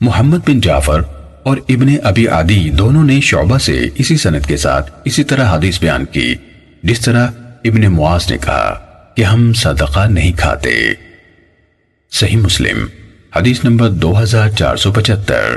محمد بن جعفر اور ابن ابی عادی دونوں نے شعبہ سے اسی سند کے ساتھ اسی طرح حدیث بیان کی، جس طرح ابن معاذ نے کہا کہ ہم صدقہ نہیں کھاتے۔ صحیح مسلم، حدیث نمبر دو ہزار چار سو پچہتر۔